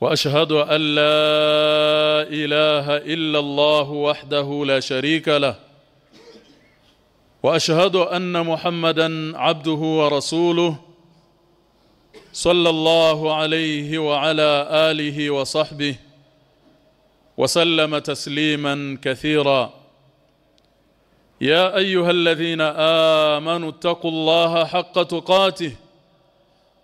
وأشهد أن لا إله إلا الله وحده لا شريك له. وأشهد أن محمدا عبده ورسوله صلى الله عليه وعلى آله وصحبه وسلم تسليما كثيرا. يا أيها الذين آمنوا اتقوا الله حق تقاته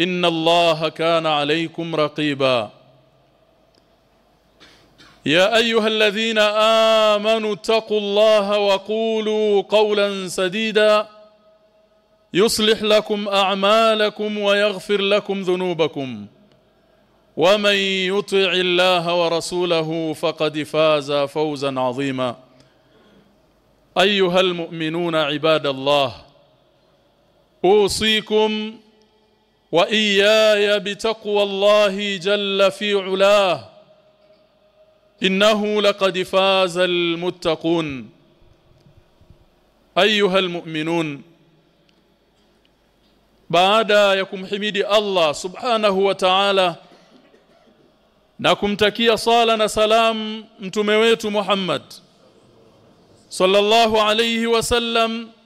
ان الله كان عليكم رقيبا. يا ايها الذين امنوا اتقوا الله وقولوا قولا سديدا. يصلح لكم اعمالكم ويغفر لكم ذنوبكم. ومن يطع الله ورسوله فقد فاز فوزا عظيما. ايها المؤمنون عباد الله اوصيكم وإياي بتقوى الله جل في علاه. إنه لقد فاز المتقون. أيها المؤمنون بعد بعدا يكمحمد الله سبحانه وتعالى نكمتكيه صلاه وسلام متومه محمد صلى الله عليه وسلم.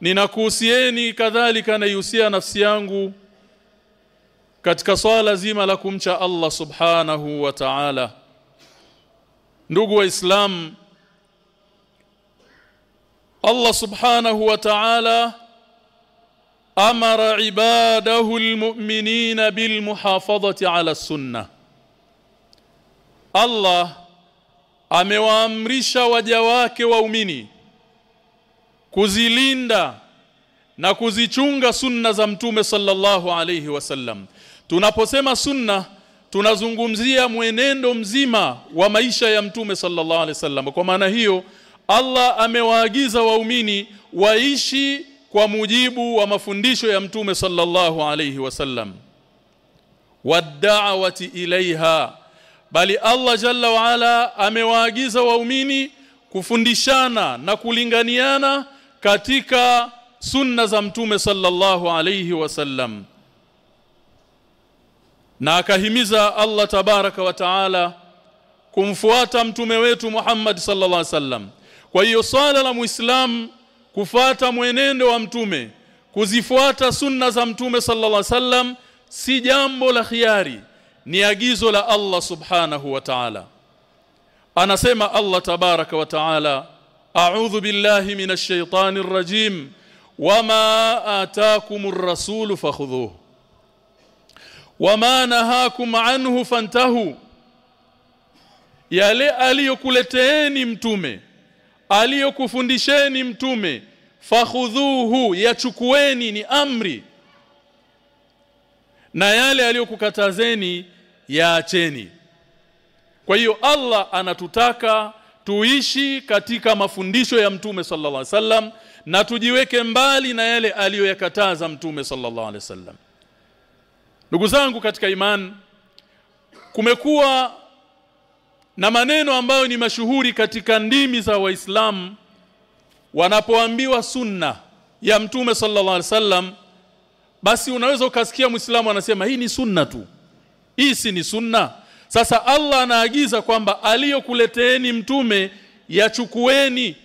Ninakuhusieni kadhalika naihusia nafsi yangu katika swala zima la kumcha Allah subhanahu wa ta'ala. Ndugu waislamu Allah subhanahu wa ta'ala amara ibadahu almu'minina bilmuhafadhati ala sunnah. Allah amewaamrisha waja wake waumini kuzilinda na kuzichunga sunna za mtume sallallahu alayhi wasallam tunaposema sunna tunazungumzia mwenendo mzima wa maisha ya mtume sallallahu alayhi wasallam kwa maana hiyo Allah amewaagiza waumini waishi kwa mujibu wa mafundisho ya mtume sallallahu alayhi wasallam wad'awati ilaiha bali Allah jalla wa ala amewaagiza waumini kufundishana na kulinganiana katika sunna za mtume sallallahu alayhi wasallam na akahimiza Allah tabaraka wa taala kumfuata mtume wetu Muhammad sallallahu alaihi wasallam kwa hiyo swala la muislam kufuata mwenendo wa mtume kuzifuata sunna za mtume sallallahu alaihi wasallam si jambo la khiari ni agizo la Allah subhanahu wa ta'ala. Anasema Allah tabaraka wa ta'ala a'udhu بالله من الشيطان الرجيم وما ataakumur الرسول فخذوه wama nahakum anhu fantahu. Yale aliyokuleteeni mtume aliyokufundisheni mtume fakhudhuhu yachukueni ni amri. Na yale aliyokukatazeni yaacheni. Kwa hiyo Allah anatutaka tuishi katika mafundisho ya mtume sallallahu alaihi wasallam na tujiweke mbali na yale aliyoyakataza mtume sallallahu alaihi wasallam. Ndugu zangu katika imani kumekuwa na maneno ambayo ni mashuhuri katika ndimi za waislamu wanapoambiwa sunna ya mtume sallallahu alaihi wasallam basi unaweza ukasikia muislamu anasema hii ni sunna tu. Hii si ni sunna sasa Allah anaagiza kwamba aliyokuleteeni mtume yachukueni.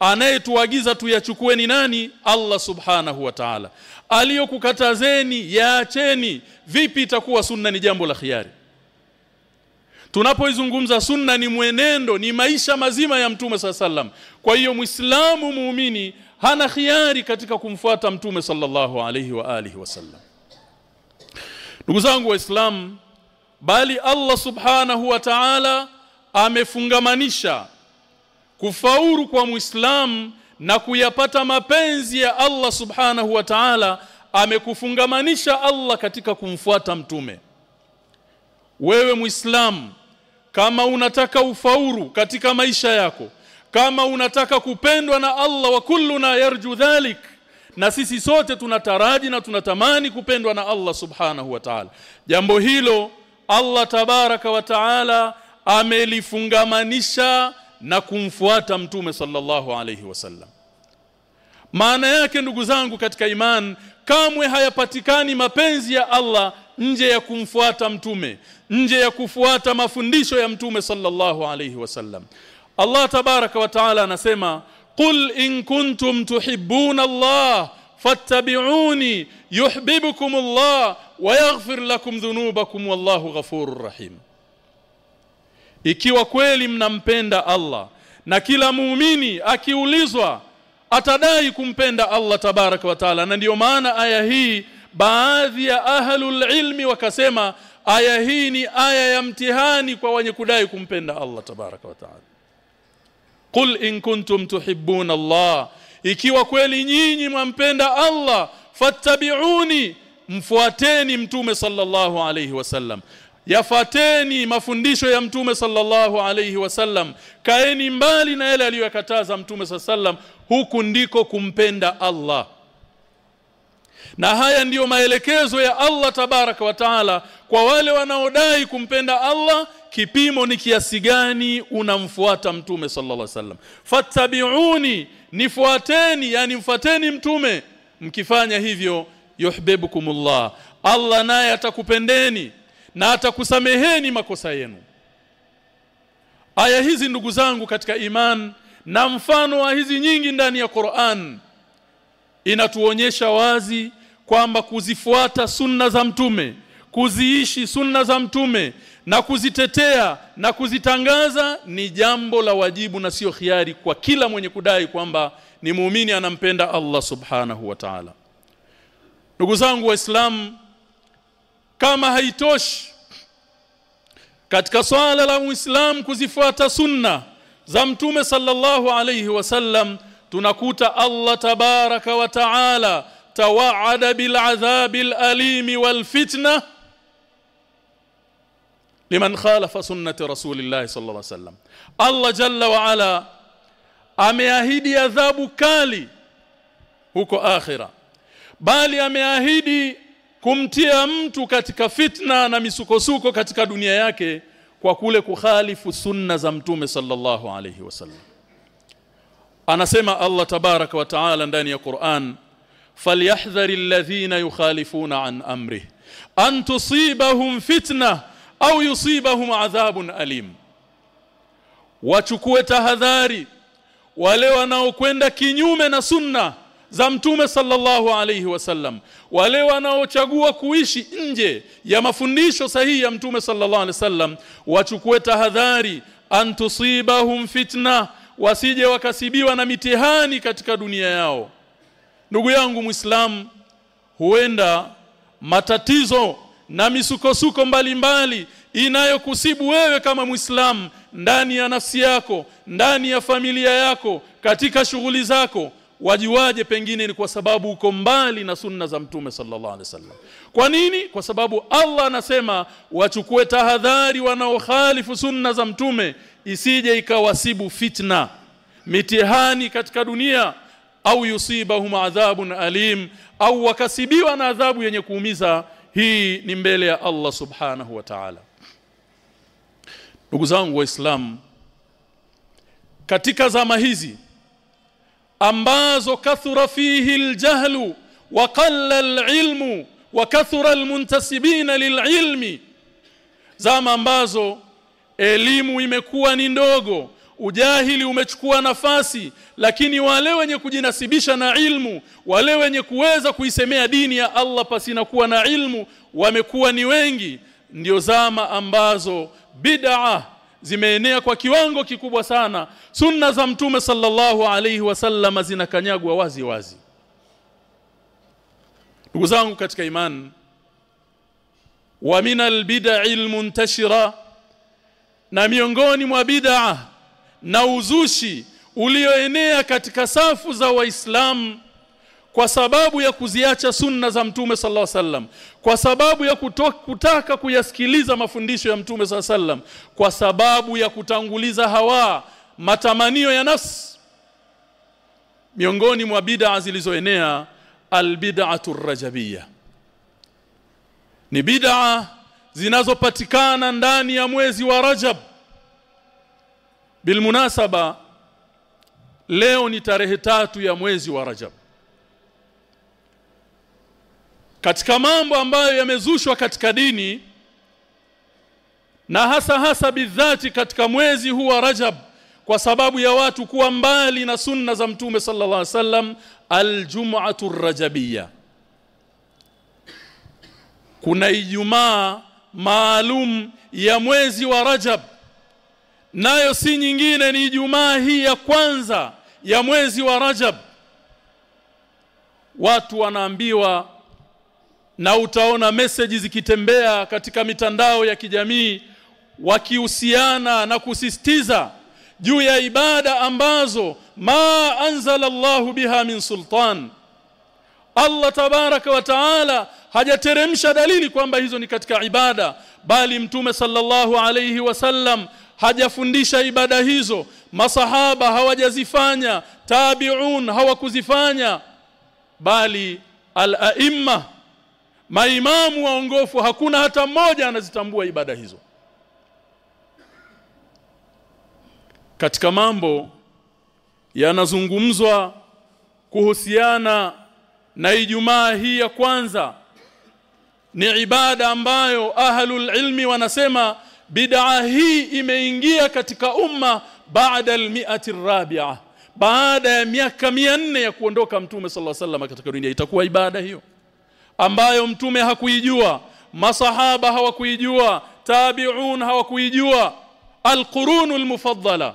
Anayetuagiza tuyachukueni nani? Allah subhanahu wa ta'ala. Aliyokukatazeni yaacheni. Vipi itakuwa sunna ni jambo la khiari? Tunapoizungumza sunna ni mwenendo ni maisha mazima ya mtume sallam kwa hiyo muislamu muumini hana khiari katika kumfuata mtume sallallahu alayhi wa alihi wasallam. Ndugu zangu waislamu bali Allah subhanahu wa ta'ala amefungamanisha kufauru kwa muislamu na kuyapata mapenzi ya Allah subhanahu wa ta'ala amekufungamanisha Allah katika kumfuata mtume. Wewe muislamu kama unataka ufauru katika maisha yako kama unataka kupendwa na Allah wa kulluna yarju dhalik na sisi sote tunataraji na tunatamani kupendwa na Allah subhanahu wa ta'ala. Jambo hilo Allah tabaraka wa ta'ala amelifungamanisha na kumfuata mtume sallallahu alayhi wasallam maana yake ndugu zangu katika iman kamwe hayapatikani mapenzi ya Allah nje ya kumfuata mtume nje ya kufuata mafundisho ya mtume sallallahu alayhi wasallam Allah tabaraka wa taala anasema qul in kuntum tuhibbuna Allah fattabi'uni yuhibbukum Allah wa yaghfir lakum dhunubakum wallahu ghafurur rahim. Ikiwa kweli mnampenda Allah na kila muumini akiulizwa atadai kumpenda Allah tabaraka wa taala na ndiyo maana aya hii baadhi ya ahlul ilmi wakasema aya hii ni aya ya mtihani kwa wenye kudai kumpenda Allah tabaraka wa taala. Qul in kuntum tuhibbuna Allah ikiwa kweli nyinyi mwampenda Allah fattabi'uni mfuateni mtume sallallahu alayhi wasallam yafateni mafundisho ya mtume sallallahu alayhi wasallam kaeni mbali na yale aliyokataza mtume sallam. Huku ndiko kumpenda Allah na haya ndiyo maelekezo ya Allah tabaraka wa taala kwa wale wanaodai kumpenda Allah kipimo ni kiasi gani unamfuata mtume sallallahu alaihi wasallam. Fattabi'uni nifuateni yani mfuateni mtume. Mkifanya hivyo yuhibbukumullah. Allah naye atakupendeni na atakusameheni makosa yenu. Aya hizi ndugu zangu katika iman na mfano wa hizi nyingi ndani ya Qur'an inatuonyesha wazi kwamba kuzifuata sunna za mtume kuziishi sunna za mtume na kuzitetea na kuzitangaza ni jambo la wajibu na sio khiari kwa kila mwenye kudai kwamba ni muumini anampenda Allah subhanahu wa ta'ala. Ndugu zangu waislamu kama haitoshi katika swala la muislamu kuzifuata sunna za mtume sallallahu alayhi wasallam tunakuta Allah tabaraka wa taala tawaada bil adhabil alim wal fitna liman khalafa sunnati rasulillahi sallallahu alayhi wasallam. Allah jalla wa ameahidi adhabu kali huko akhira bali ameahidi kumtia mtu katika fitna na misukosuko katika dunia yake kwa kule kukhalifu sunna za mtume sallallahu alayhi wasallam. Anasema Allah tabaraka wa taala ndani ya Qur'an falyahdhari alladhina yukhalifuna an amrih an tusibahum fitna au yusibahum adhabun alim wachukue tahadhari wale wanaokwenda kinyume na sunna za mtume sallallahu alayhi wasallam wale wanaochagua kuishi nje ya mafundisho sahihi ya mtume sallallahu alayhi wasallam wachukue tahadhari. Antusibahum fitna wasije wakasibiwa na mitihani katika dunia yao ndugu yangu muislamu huenda matatizo na misukosuko mbalimbali inayokusibu wewe kama muislamu ndani ya nafsi yako ndani ya familia yako katika shughuli zako wajiwaje pengine ni kwa sababu uko mbali na sunna za mtume sallallahu alaihi wasallam? Kwa nini? Kwa sababu Allah anasema wachukue tahadhari wanaokhalifu sunna za mtume isije ikawasibu fitna. Mitihani katika dunia au yusibahum adhabun alim au wakasibiwa na adhabu yenye kuumiza hii ni mbele ya Allah subhanahu wa ta'ala. Ndugu zangu waislamu katika zama hizi ambazo kathura fihi aljahlu wa qalla alilmu wa kathura almuntasibina lililmi zama ambazo elimu imekuwa ni ndogo ujahili umechukua nafasi lakini wale wenye kujinasibisha na ilmu wale wenye kuweza kuisemea dini ya Allah pasina kuwa na ilmu wamekuwa ni wengi. Ndio zama ambazo bid'a zimeenea kwa kiwango kikubwa sana. Sunna za mtume sallallahu alayhi wasallam zinakanyagwa wazi wazi. Ndugu zangu katika imani wa min albid'i almuntashira na miongoni mwa bid'a na uzushi ulioenea katika safu za waislamu kwa sababu ya kuziacha sunna za mtume sallallahu alaihi wasallam kwa sababu ya kutoka, kutaka kuyasikiliza mafundisho ya mtume sallallahu alaihi wasallam kwa sababu ya kutanguliza hawa matamanio ya nafsi miongoni mwa bid'a zilizoenea albid'atu rajabiyya ni bid'a zinazopatikana ndani ya mwezi wa Rajab bilmunasaba leo ni tarehe tatu ya mwezi wa Rajab. Katika mambo ambayo yamezushwa katika dini na hasa hasa bidhati katika mwezi huu wa Rajab kwa sababu ya watu kuwa mbali na sunna za mtume sallallahu alaihi wasallam aljum'atu rajabiyya. Kuna ijumaa maalum ya mwezi wa Rajab nayo si nyingine ni ijumaa hii ya kwanza ya mwezi wa Rajab. Watu wanaambiwa na utaona message zikitembea katika mitandao ya kijamii wakihusiana na kusisitiza juu ya ibada ambazo ma anzala Allahu biha min sultan. Allah tabaraka wa taala hajateremsha dalili kwamba hizo ni katika ibada bali mtume sallallahu alayhi wasallam hajafundisha ibada hizo. Masahaba hawajazifanya tabi'un hawakuzifanya. Bali al-a'imma maimamu waongofu hakuna hata mmoja anazitambua ibada hizo. Katika mambo yanazungumzwa kuhusiana na Ijumaa hii ya kwanza ni ibada ambayo ahlul ilmi wanasema bid'a hii imeingia katika umma baada al-mi'ati rabi'a baada ya miaka 400 ya kuondoka mtume sallallahu alaihi wasallam katika dunia itakuwa ibada hiyo ambayo mtume hakuijua masahaba hawakuijua tabi'un hawakuijua. Alqurunul mufaddala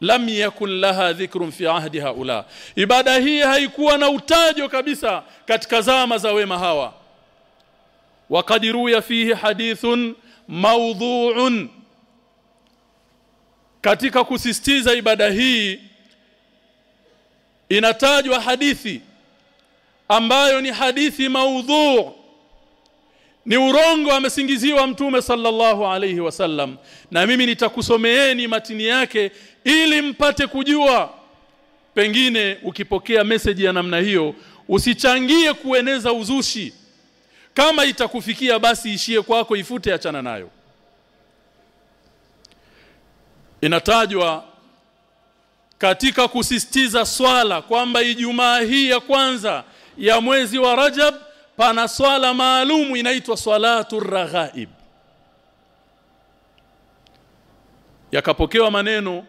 lam yakun laha dhikrun fi ahdi haula. Ibada hii haikuwa na utajo kabisa katika zama za wema hawa waqadiruya فيه حديث موضوع katika kusistiza ibada hii inatajwa hadithi ambayo ni hadithi maudhu ni urongo amesingiziwa mtume sallallahu alayhi wasallam na mimi nitakusomeeni matini yake ili mpate kujua. Pengine ukipokea message ya namna hiyo usichangie kueneza uzushi kama itakufikia basi ishie kwako ifute achana nayo. Inatajwa katika kusistiza swala kwamba Ijumaa hii ya kwanza ya mwezi wa Rajab pana swala maalumu inaitwa salatu raghaib. Yakapokewa maneno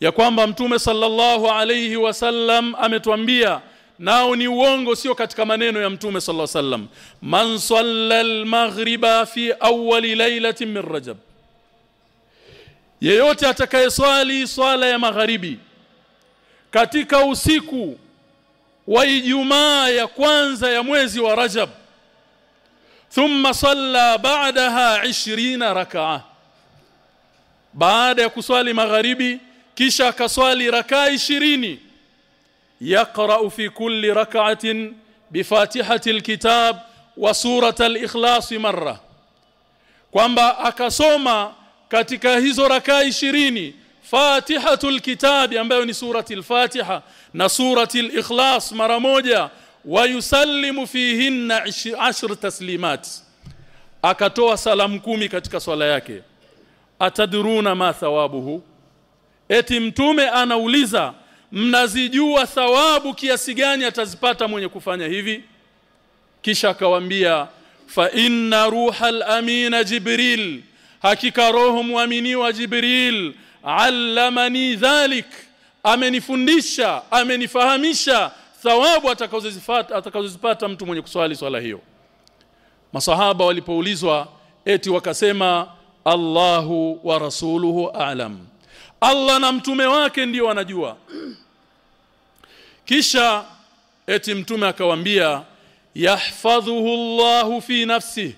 ya kwamba mtume sallallahu alayhi wasallam ametuambia nao ni uongo sio katika maneno ya mtume sallallahu alaihi wasallam. Man salla al-maghriba fi awwali lailatin min rajab. Yeyote atakayeswali swala ya magharibi katika usiku wa Ijumaa ya kwanza ya mwezi wa Rajab thumma salla ba'daha 20 rak'a baada ya kuswali magharibi kisha akaswali rakaa 20 yaqra'u fi كل rak'atin bifatihati الكتاب surata alikhlas marra kwamba akasoma katika hizo rakaa 20 Fatihatul Kitabi ambayo ni surati al-Fatiha na surati al-Ikhlas mara moja wa yusallimu fihinna 10 taslimat. Akatoa salamu kumi katika swala yake. Atadruna ma thawabuhu? Eti mtume anauliza mnazijua thawabu kiasi gani atazipata mwenye kufanya hivi? Kisha akawaambia fa inna ruhal amina jibril hakika roho muaminiwa jibril allamani dhalik amenifundisha amenifahamisha thawabu atakazozipata atakazozipata mtu mwenye kuswali swala hiyo. Masahaba walipoulizwa eti wakasema Allahu wa rasuluhu a'lam. Allah na mtume wake ndio wanajua kisha eti mtume akawambia yahfadhuhu Allahu fi nafsi.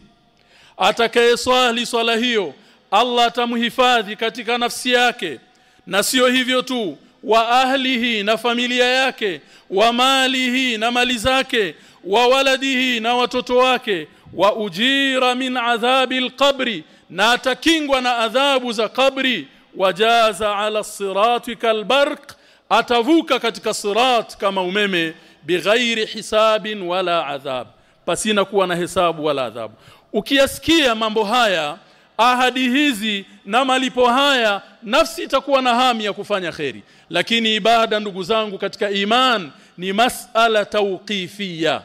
Atakayeswali swala hiyo Allah atamhifadhi katika nafsi yake. Na sio hivyo tu wa ahlihi na familia yake wa malihi na mali zake wa waladihi na watoto wake. Wa ujira min adhabi alqabri na atakingwa na adhabu za kabri wajaza ala sirati kalbarq atavuka katika sirat kama umeme bighairi hisabin wala adhab pasina kuwa na hesabu wala adhabu. Ukiyasikia mambo haya ahadi hizi na malipo haya nafsi itakuwa na hamu ya kufanya kheri. Lakini ibada ndugu zangu katika iman ni masala tawqifia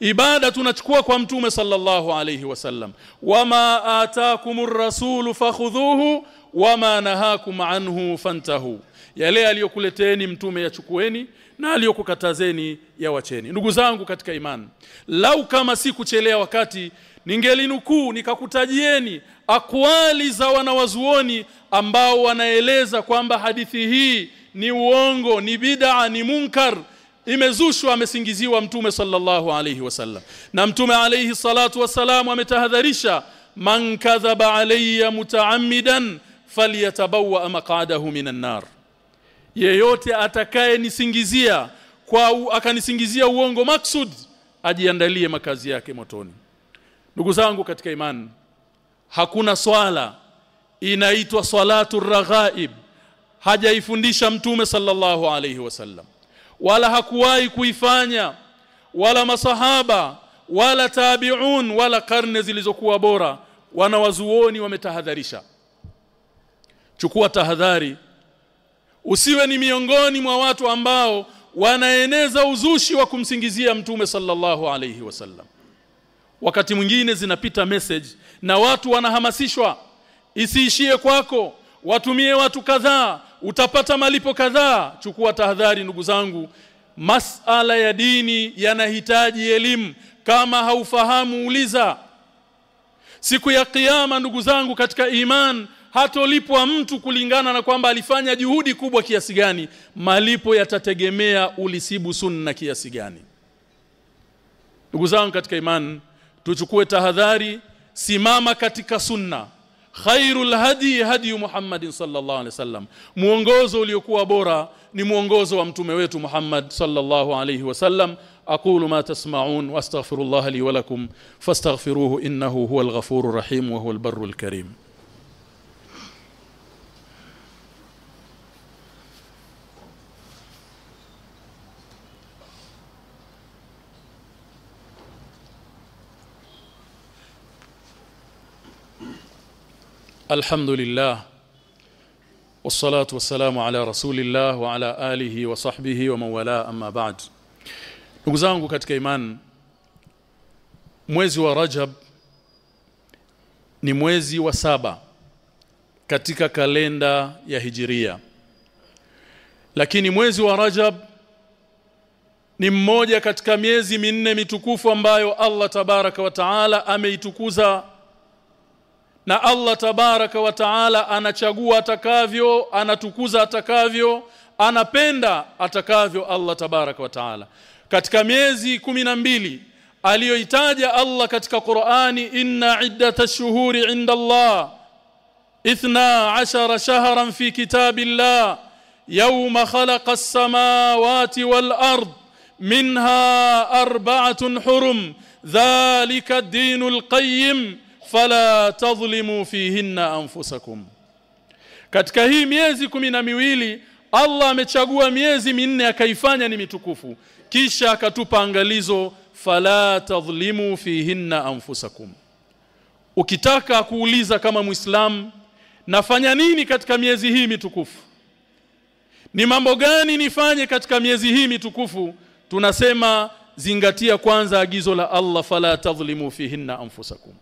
ibada tunachukua kwa mtume sallallahu alayhi wasallam wama ataakumur rasulu fakhudhuhu wama nahakum anhu fantahu yale aliyokuleteeni mtume yachukueni na aliyokukatazeni yawacheni. Ndugu zangu katika imani lau kama si kuchelea wakati ningelinukuu nikakutajieni akwali za wanawazuoni ambao wanaeleza kwamba hadithi hii ni uongo ni bid'a ni munkar. Imezushwa amesingiziwa mtume sallallahu alayhi wasallam. Na mtume alayhi salatu wasalam ametahadharisha man kadhaba alayya mutaammidan falyatabawa maq'adahu minan nar yeyote atakaye nisingizia kwa u, akanisingizia uongo maksud ajiandalie makazi yake motoni. Ndugu zangu katika imani hakuna swala inaitwa salatu raghaib hajaifundisha mtume sallallahu alayhi wasallam. Wala hakuwahi kuifanya wala masahaba wala tabi'un wala karne zilizokuwa bora wanawazuoni wametahadharisha. Chukua tahadhari usiwe ni miongoni mwa watu ambao wanaeneza uzushi wa kumsingizia mtume sallallahu alayhi wasallam. Wakati mwingine zinapita message na watu wanahamasishwa isiishie kwako watumie watu kadhaa utapata malipo kadhaa. Chukua tahadhari ndugu zangu masala ya dini yanahitaji elimu kama haufahamu uliza. Siku ya kiyama ndugu zangu katika iman hatolipwa mtu kulingana na kwamba alifanya juhudi kubwa kiasi gani. Malipo yatategemea ulisibu sunna kiasi gani. Ndugu zangu katika imani tuchukue tahadhari simama katika sunna. Khairul hadi hadi Muhammadin sallallahu alaihi wasallam muongozo uliokuwa bora ni muongozo wa mtume wetu Muhammad sallallahu alaihi wasallam aqulu ma tasma'un wastaghfirullah li wa lakum fastaghfiruhu innahu huwal ghafurur rahim wa huwal barrul karim الحمد لله والصلاة والسلام على رسول الله وعلى آله وصحبه ومن والاه أما بعد ndugu zangu katika imani mwezi wa Rajab ni mwezi wa saba katika kalenda ya Hijiria lakini mwezi wa Rajab ni mmoja katika miezi minne mitukufu ambayo Allah tabaraka wa taala ameitukuza na Allah tabaraka wa taala anachagua atakavyo anatukuza atakavyo anapenda atakavyo Allah tabaraka wa taala katika miezi mbili aliyoitaja Allah katika Qur'ani inna iddatash shuhuri inda Allah 12 shahran fi kitabillah yawma khalaqa as-samawati wal ard minha arba'atun hurum dhalika ad-dinul qayyim fala tadhlimu fihinna anfusakum. Katika hii miezi na miwili Allah amechagua miezi minne akaifanya ni mitukufu. Kisha akatupa angalizo fala tadhlimu fihinna anfusakum. Ukitaka kuuliza kama muislam nafanya nini katika miezi hii mitukufu? Ni mambo gani nifanye katika miezi hii mitukufu? Tunasema zingatia kwanza agizo la Allah fala tadhlimu fihinna anfusakum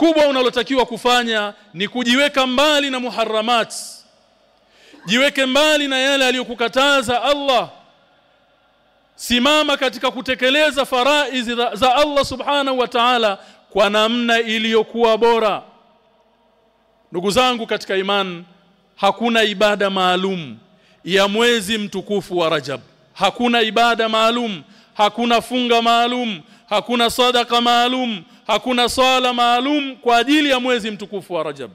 kubwa unalotakiwa kufanya ni kujiweka mbali na muharramat. Jiweke mbali na yale aliyokukataza Allah. Simama katika kutekeleza faraizi za, Allah subhanahu wa ta'ala kwa namna iliyokuwa bora. Ndugu zangu katika iman hakuna ibada maalum ya mwezi mtukufu wa Rajab. Hakuna ibada maalum hakuna funga maalum hakuna sadaka maalum hakuna swala maalum kwa ajili ya mwezi mtukufu wa Rajab.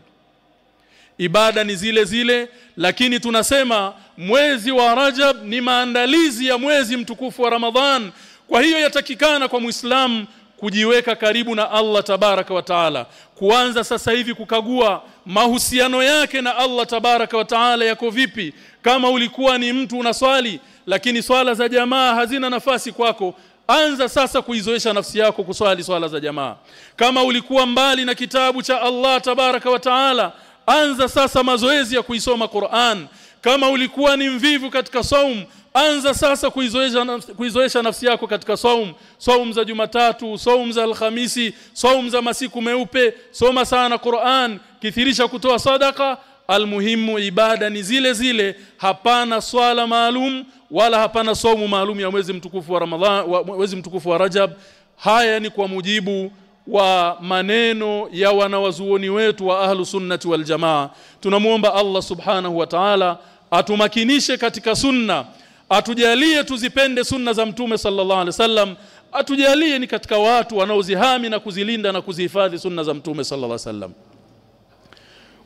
Ibada ni zile zile lakini tunasema mwezi wa Rajab ni maandalizi ya mwezi mtukufu wa Ramadhan. Kwa hiyo yatakikana kwa Muislamu kujiweka karibu na Allah tabaraka wa taala. Kuanza sasa hivi kukagua mahusiano yake na Allah tabaraka wa taala yako vipi? Kama ulikuwa ni mtu unaswali lakini swala za jamaa hazina nafasi kwako anza sasa kuizoesha nafsi yako kuswali swala za jamaa. Kama ulikuwa mbali na kitabu cha Allah tabaraka wa taala anza sasa mazoezi ya kuisoma Qur'an. Kama ulikuwa ni mvivu katika saum anza sasa kuizoesha kuizoesha nafsi yako katika saum. Saum za Jumatatu saum za Alhamisi saum za masiku meupe. Soma sana Qur'an kithirisha kutoa sadaka almuhimu ibada ni zile zile hapana swala maalum wala hapana saumu maalum ya mwezi mtukufu wa Ramadhan wa mwezi mtukufu wa Rajab. Haya ni kwa mujibu wa maneno ya wanawazuoni wetu wa ahlu sunnati wal jamaa. Tunamuomba Allah subhanahu wa ta'ala atumakinishe katika sunna atujalie tuzipende sunna za mtume sallallahu alaihi wasallam atujalie ni katika watu wanaozihami na kuzilinda na kuzihifadhi sunna za mtume sallallahu alaihi wasallam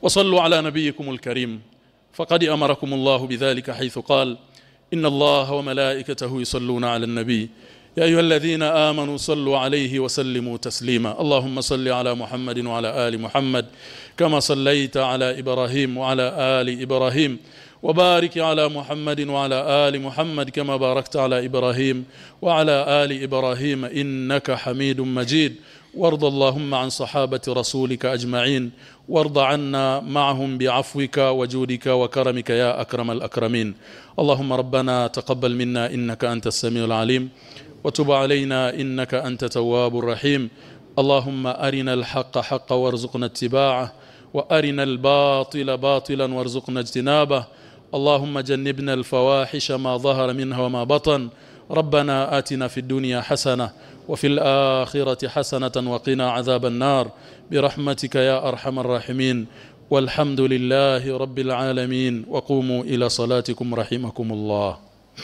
وصلوا على نبيكم الكريم. فقد أمركم الله بذلك حيث قال إن الله وملائكته يصلون على النبي. يا أيها الذين آمنوا صلوا عليه وسلموا تسليما. اللهم صل على محمد وعلى آل محمد كما صليت على إبراهيم وعلى آل إبراهيم. وبارك على محمد وعلى آل محمد كما باركت على إبراهيم وعلى آل إبراهيم إنك حميد مجيد. وارض اللهم عن صحابة رسولك أجمعين وارض عنا معهم بعفوك وجودك وكرمك يا أكرم الأكرمين. اللهم ربنا تقبل منا إنك أنت السميع العليم وتب علينا إنك أنت تواب الرحيم. اللهم أرنا الحق حقا وارزقنا اتباعه وأرنا الباطل باطلا وارزقنا اجتنابه. اللهم جنبنا الفواحش ما ظهر منها وما بطن. ربنا آتنا في الدنيا حسنة وفي الآخرة حسنة وقنا عذاب النار. برحمتك يا أرحم الراحمين. والحمد لله رب العالمين. وقوموا إلى صلاتكم رحمكم الله.